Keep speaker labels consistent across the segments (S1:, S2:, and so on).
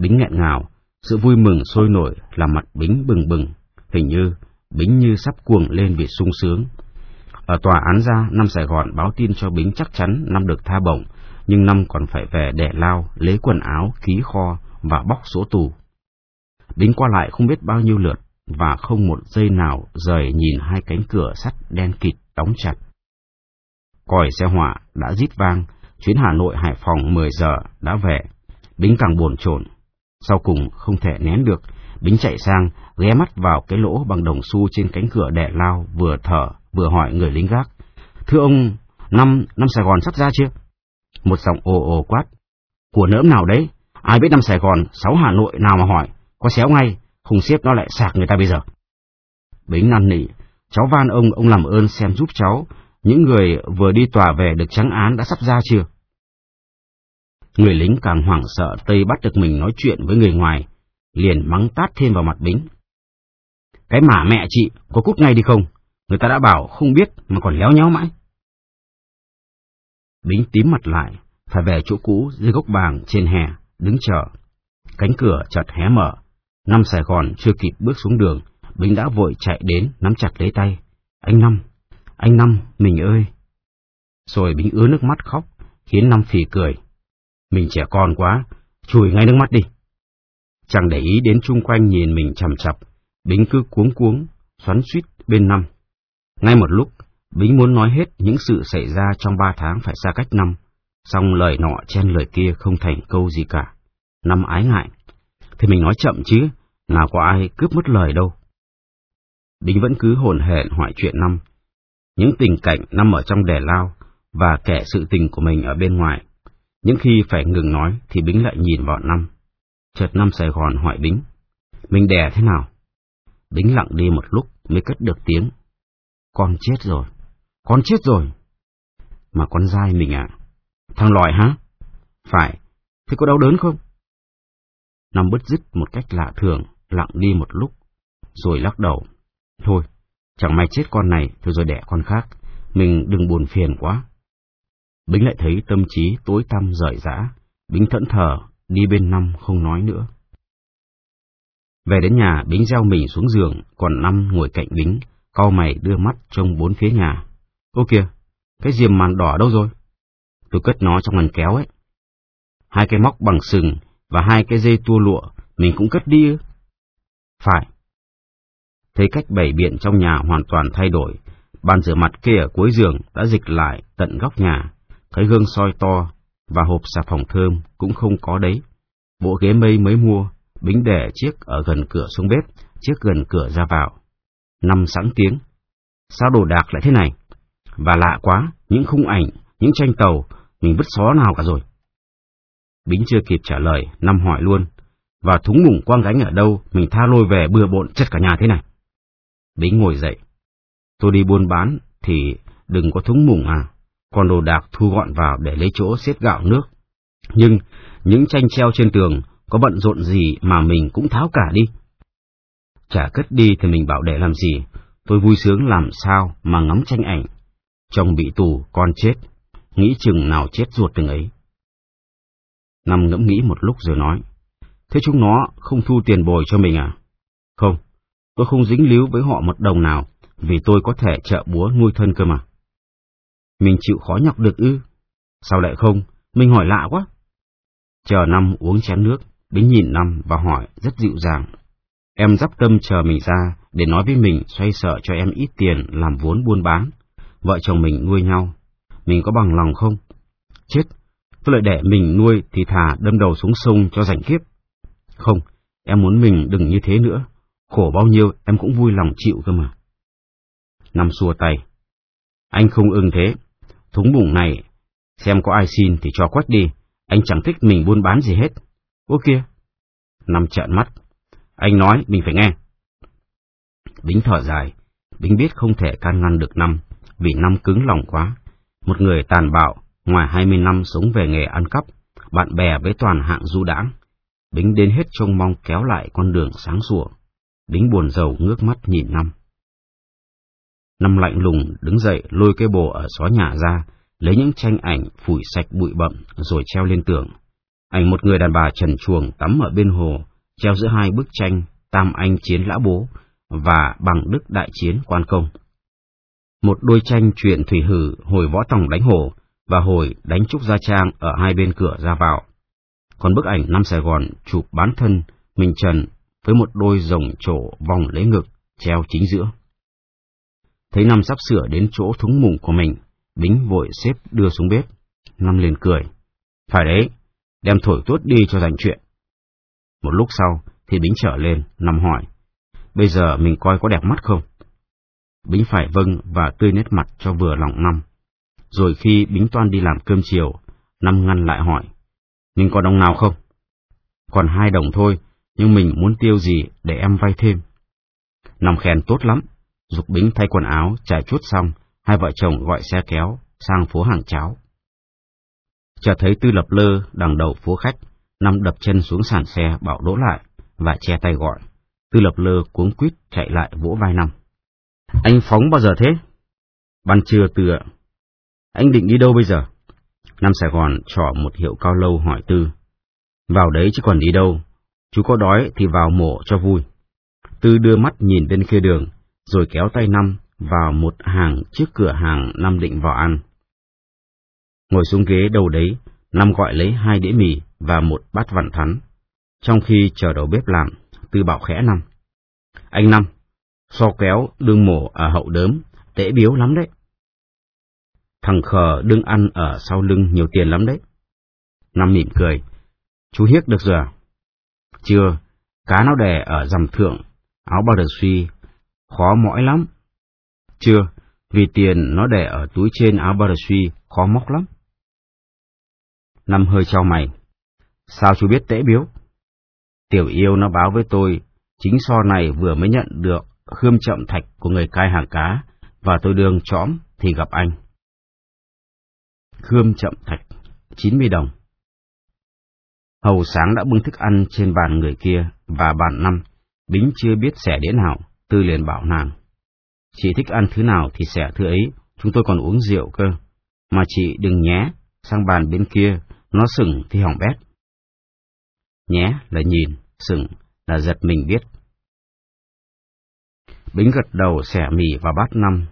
S1: Bính nghẹn ngào, sự vui mừng sôi nổi làm mặt Bính bừng bừng, hình như Bính như sắp cuồng lên vì sung sướng. Ở tòa án ra, năm Sài Gòn báo tin cho Bính chắc chắn năm được tha bổng, nhưng năm còn phải về đẻ lao, lấy quần áo, ký kho và bóc sổ tù. Bính qua lại không biết bao nhiêu lượt, và không một giây nào rời nhìn hai cánh cửa sắt đen kịt đóng chặt. Còi xe hỏa đã rít vang, chuyến Hà Nội Hải Phòng 10 giờ đã về. Bính càng buồn chồn. Sau cùng không thể nén được, Bính chạy sang, ghé mắt vào cái lỗ bằng đồng xu trên cánh cửa đẻ lao, vừa thở, vừa hỏi người lính gác. Thưa ông, năm, năm Sài Gòn sắp ra chưa? Một giọng ồ ồ quát. Của nỡm nào đấy? Ai biết năm Sài Gòn, sáu Hà Nội nào mà hỏi, có xéo ngay, không xếp nó lại sạc người ta bây giờ. Bính năn nỉ, cháu van ông, ông làm ơn xem giúp cháu, những người vừa đi tòa về được trắng án đã sắp ra chưa? Người lính càng hoảng sợ Tây bắt được mình nói chuyện với người ngoài, liền mắng tát thêm vào mặt Bính. Cái mả mẹ chị, có cút ngay đi không? Người ta đã bảo không biết mà còn léo nhéo mãi. Bính tím mặt lại, phải về chỗ cũ dưới gốc bàng trên hè, đứng chờ. Cánh cửa chợt hé mở, Năm Sài Gòn chưa kịp bước xuống đường, Bính đã vội chạy đến, nắm chặt lấy tay. Anh Năm, anh Năm, mình ơi! Rồi Bính ứa nước mắt khóc, khiến Năm phì cười. Mình trẻ con quá, chùi ngay nước mắt đi. chàng để ý đến chung quanh nhìn mình chằm chặp, Bính cứ cuống cuống, xoắn suýt bên Năm. Ngay một lúc, Bính muốn nói hết những sự xảy ra trong ba tháng phải xa cách năm, song lời nọ chen lời kia không thành câu gì cả. Năm ái ngại. Thì mình nói chậm chứ, nào có ai cướp mất lời đâu. Bính vẫn cứ hồn hển hỏi chuyện năm, những tình cảnh năm ở trong đẻ lao và kẻ sự tình của mình ở bên ngoài. Những khi phải ngừng nói thì Bính lại nhìn vào năm. Chợt năm Sài Gòn hỏi Bính, mình đẻ thế nào? Bính lặng đi một lúc mới cất được tiếng. Con chết rồi, con chết rồi. Mà con dai mình à? Thằng lòi hả? Phải, thế có đau đớn không? Năm bứt dứt một cách lạ thường, lặng đi một lúc, rồi lắc đầu. Thôi, chẳng may chết con này, thôi rồi đẻ con khác, mình đừng buồn phiền quá. Bính lại thấy tâm trí tối tăm rời rã, Bính thẫn thờ, đi bên năm không nói nữa. Về đến nhà, Bính gieo mình xuống giường, còn năm ngồi cạnh Bính, cau mày đưa mắt trông bốn phía nhà. Ô kìa, cái diềm màn đỏ đâu rồi? Tôi cất nó trong ngăn kéo ấy. Hai cái móc bằng sừng và hai cái dây tua lụa, mình cũng cất đi ư? Phải. Thấy cách bày biện trong nhà hoàn toàn thay đổi, bàn rửa mặt kia ở cuối giường đã dịch lại tận góc nhà, thấy gương soi to và hộp xà phòng thơm cũng không có đấy. Bộ ghế mây mới mua, bính để chiếc ở gần cửa xuống bếp, chiếc gần cửa ra vào. Năm sẵn tiếng. Sao đồ đạc lại thế này? Và lạ quá, những khung ảnh, những tranh tàu, mình vứt xó nào cả rồi. Bính chưa kịp trả lời, Năm hỏi luôn. Và thúng mùng quang gánh ở đâu, mình tha lôi về bừa bộn chất cả nhà thế này. Bính ngồi dậy. Tôi đi buôn bán, thì đừng có thúng mùng à, còn đồ đạc thu gọn vào để lấy chỗ xếp gạo nước. Nhưng, những tranh treo trên tường, có bận rộn gì mà mình cũng tháo cả đi. Chả cất đi thì mình bảo để làm gì, tôi vui sướng làm sao mà ngắm tranh ảnh. Chồng bị tù, con chết, nghĩ chừng nào chết ruột từng ấy. Năm ngẫm nghĩ một lúc rồi nói, thế chúng nó không thu tiền bồi cho mình à? Không, tôi không dính líu với họ một đồng nào, vì tôi có thể trợ búa nuôi thân cơ mà. Mình chịu khó nhọc được ư? Sao lại không? Mình hỏi lạ quá. Chờ năm uống chén nước, Bính nhìn năm và hỏi rất dịu dàng. Em dắp tâm chờ mình ra để nói với mình xoay sợ cho em ít tiền làm vốn buôn bán. Vợ chồng mình nuôi nhau. Mình có bằng lòng không? Chết, tôi lại để mình nuôi thì thà đâm đầu xuống sông cho rảnh kiếp. Không, em muốn mình đừng như thế nữa. Khổ bao nhiêu em cũng vui lòng chịu cơ mà. Năm xua tay. Anh không ưng thế. Thúng bùng này, xem có ai xin thì cho quách đi. Anh chẳng thích mình buôn bán gì hết. Ô kia. Năm trợn mắt. Anh nói mình phải nghe. Bính thở dài. Bính biết không thể can ngăn được năm, vì năm cứng lòng quá. Một người tàn bạo, ngoài hai mươi năm sống về nghề ăn cắp, bạn bè với toàn hạng du đãng. Bính đến hết trông mong kéo lại con đường sáng sủa. Bính buồn rầu ngước mắt nhìn năm. Năm lạnh lùng đứng dậy lôi cây bồ ở xó nhà ra, lấy những tranh ảnh phủi sạch bụi bậm rồi treo lên tường. Ảnh một người đàn bà trần chuồng tắm ở bên hồ, treo giữa hai bức tranh Tam Anh Chiến Lã Bố và Bằng Đức Đại Chiến Quan Công. Một đôi tranh chuyện thủy hử hồi võ tòng đánh hồ và hồi đánh trúc gia trang ở hai bên cửa ra vào. Còn bức ảnh năm Sài Gòn chụp bán thân, mình trần với một đôi rồng trổ vòng lấy ngực, treo chính giữa. Thấy Năm sắp sửa đến chỗ thúng mùng của mình, Bính vội xếp đưa xuống bếp. Năm liền cười. Phải đấy, đem thổi tuốt đi cho dành chuyện. Một lúc sau thì Bính trở lên, Năm hỏi. Bây giờ mình coi có đẹp mắt không? Bính phải vâng và tươi nét mặt cho vừa lòng Năm. Rồi khi Bính toan đi làm cơm chiều, Năm ngăn lại hỏi. Mình có đồng nào không? Còn hai đồng thôi, nhưng mình muốn tiêu gì để em vay thêm. Năm khen tốt lắm, Dục Bính thay quần áo, trải chuốt xong, hai vợ chồng gọi xe kéo sang phố hàng cháo. Chợt thấy Tư Lập Lơ đằng đầu phố khách, năm đập chân xuống sàn xe bảo đỗ lại và che tay gọi. Tư Lập Lơ cuống quýt chạy lại vỗ vai năm. Anh phóng bao giờ thế? Ban trưa Tư ạ. Anh định đi đâu bây giờ? Năm Sài Gòn trỏ một hiệu cao lâu hỏi Tư. Vào đấy chứ còn đi đâu. Chú có đói thì vào mổ cho vui. Tư đưa mắt nhìn bên kia đường, rồi kéo tay Năm vào một hàng trước cửa hàng Năm định vào ăn. Ngồi xuống ghế đầu đấy, Năm gọi lấy hai đĩa mì và một bát vặn thắn. Trong khi chờ đầu bếp làm, Tư bảo khẽ Năm. Anh Năm, so kéo đương mổ ở hậu đớm, tễ biếu lắm đấy. Thằng khờ đương ăn ở sau lưng nhiều tiền lắm đấy. Năm mỉm cười. Chú hiếc được rồi à? Chưa, cá nó đè ở dằm thượng, áo bao đờ suy, khó mỏi lắm. Chưa, vì tiền nó để ở túi trên áo bà suy, khó móc lắm. Năm hơi trao mày. Sao chú biết tễ biếu? Tiểu yêu nó báo với tôi, chính so này vừa mới nhận được khươm chậm thạch của người cai hàng cá, và tôi đường chõm thì gặp anh. Khươm chậm thạch, 90 đồng. Hầu sáng đã bưng thức ăn trên bàn người kia, và bàn năm, Bính chưa biết xẻ đĩa nào, Tư liền bảo nàng. Chị thích ăn thứ nào thì sẽ thứ ấy, chúng tôi còn uống rượu cơ. Mà chị đừng nhé, sang bàn bên kia, nó sừng thì hỏng bét. Nhé là nhìn, sừng là giật mình biết. Bính gật đầu xẻ mì vào bát năm,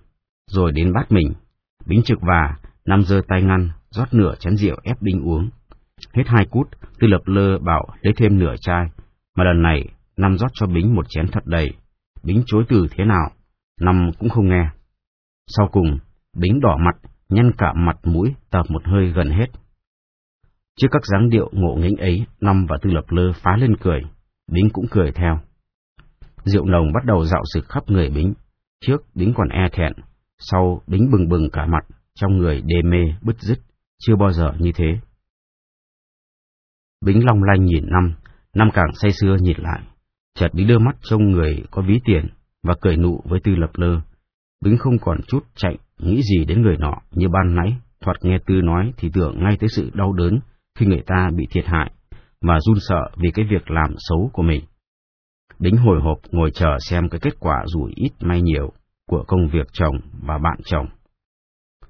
S1: rồi đến bát mình. Bính trực và, năm giơ tay ngăn, rót nửa chén rượu ép Bính uống. Hết hai cút, Tư Lập Lơ bảo lấy thêm nửa chai, mà lần này năm rót cho Bính một chén thật đầy. Bính chối từ thế nào, năm cũng không nghe. Sau cùng, Bính đỏ mặt, nhăn cả mặt mũi, tập một hơi gần hết. Trước các dáng điệu ngộ nghĩnh ấy, Năm và Tư Lập Lơ phá lên cười, Bính cũng cười theo. Rượu nồng bắt đầu dạo sực khắp người Bính, trước Bính còn e thẹn, sau Bính bừng bừng cả mặt, trong người đê mê, bứt rứt, chưa bao giờ như thế. Bính long lanh nhìn Năm, Năm càng say sưa nhìn lại, chợt đi đưa mắt trông người có ví tiền, và cười nụ với Tư Lập Lơ. Bính không còn chút chạy, nghĩ gì đến người nọ như ban nãy, thoạt nghe Tư nói thì tưởng ngay tới sự đau đớn khi người ta bị thiệt hại, và run sợ vì cái việc làm xấu của mình. Bính hồi hộp ngồi chờ xem cái kết quả rủi ít may nhiều của công việc chồng và bạn chồng.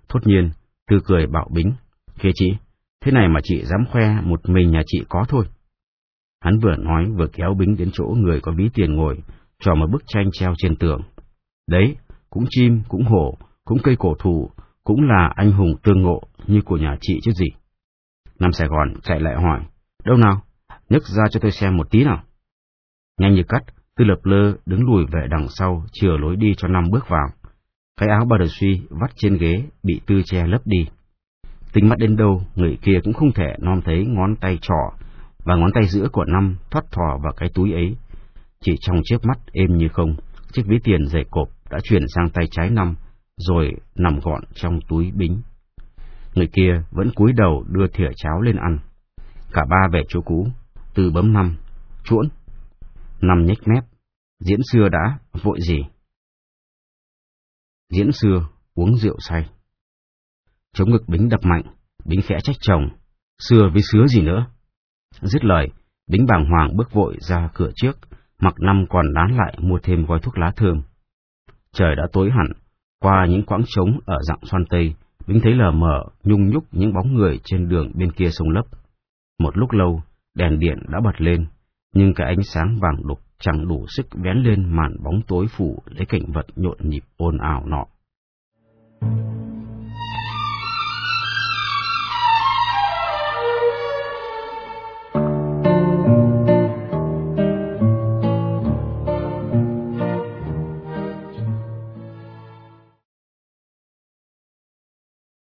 S1: Thốt nhiên, Tư cười bảo Bính, kia chị, thế này mà chị dám khoe một mình nhà chị có thôi. Hắn vừa nói vừa kéo Bính đến chỗ người có ví tiền ngồi, cho một bức tranh treo trên tường. Đấy, cũng chim, cũng hổ, cũng cây cổ thụ, cũng là anh hùng tương ngộ như của nhà chị chứ gì. Nam Sài Gòn chạy lại hỏi, đâu nào, nhấc ra cho tôi xem một tí nào. Nhanh như cắt, Tư Lập Lơ đứng lùi về đằng sau, chừa lối đi cho Nam bước vào. Cái áo bà suy vắt trên ghế, bị Tư che lấp đi. Tính mắt đến đâu, người kia cũng không thể non thấy ngón tay trỏ và ngón tay giữa của Năm thoát thò vào cái túi ấy, chỉ trong chiếc mắt êm như không, chiếc ví tiền dày cộp đã chuyển sang tay trái năm, rồi nằm gọn trong túi bính. Người kia vẫn cúi đầu đưa thìa cháo lên ăn. Cả ba về chỗ cũ, từ bấm năm, chuỗn. Năm nhếch mép, diễn xưa đã, vội gì? Diễn xưa, uống rượu say. Chống ngực bính đập mạnh, bính khẽ trách chồng, xưa với sứa gì nữa? Dứt lời, bính bàng hoàng bước vội ra cửa trước, mặc năm còn đán lại mua thêm gói thuốc lá thơm. Trời đã tối hẳn, qua những quãng trống ở dạng xoan tây, bính thấy lờ mờ, nhung nhúc những bóng người trên đường bên kia sông lấp. Một lúc lâu, đèn điện đã bật lên, nhưng cái ánh sáng vàng đục chẳng đủ sức vén lên màn bóng tối phủ lấy cảnh vật nhộn nhịp ồn ào nọ.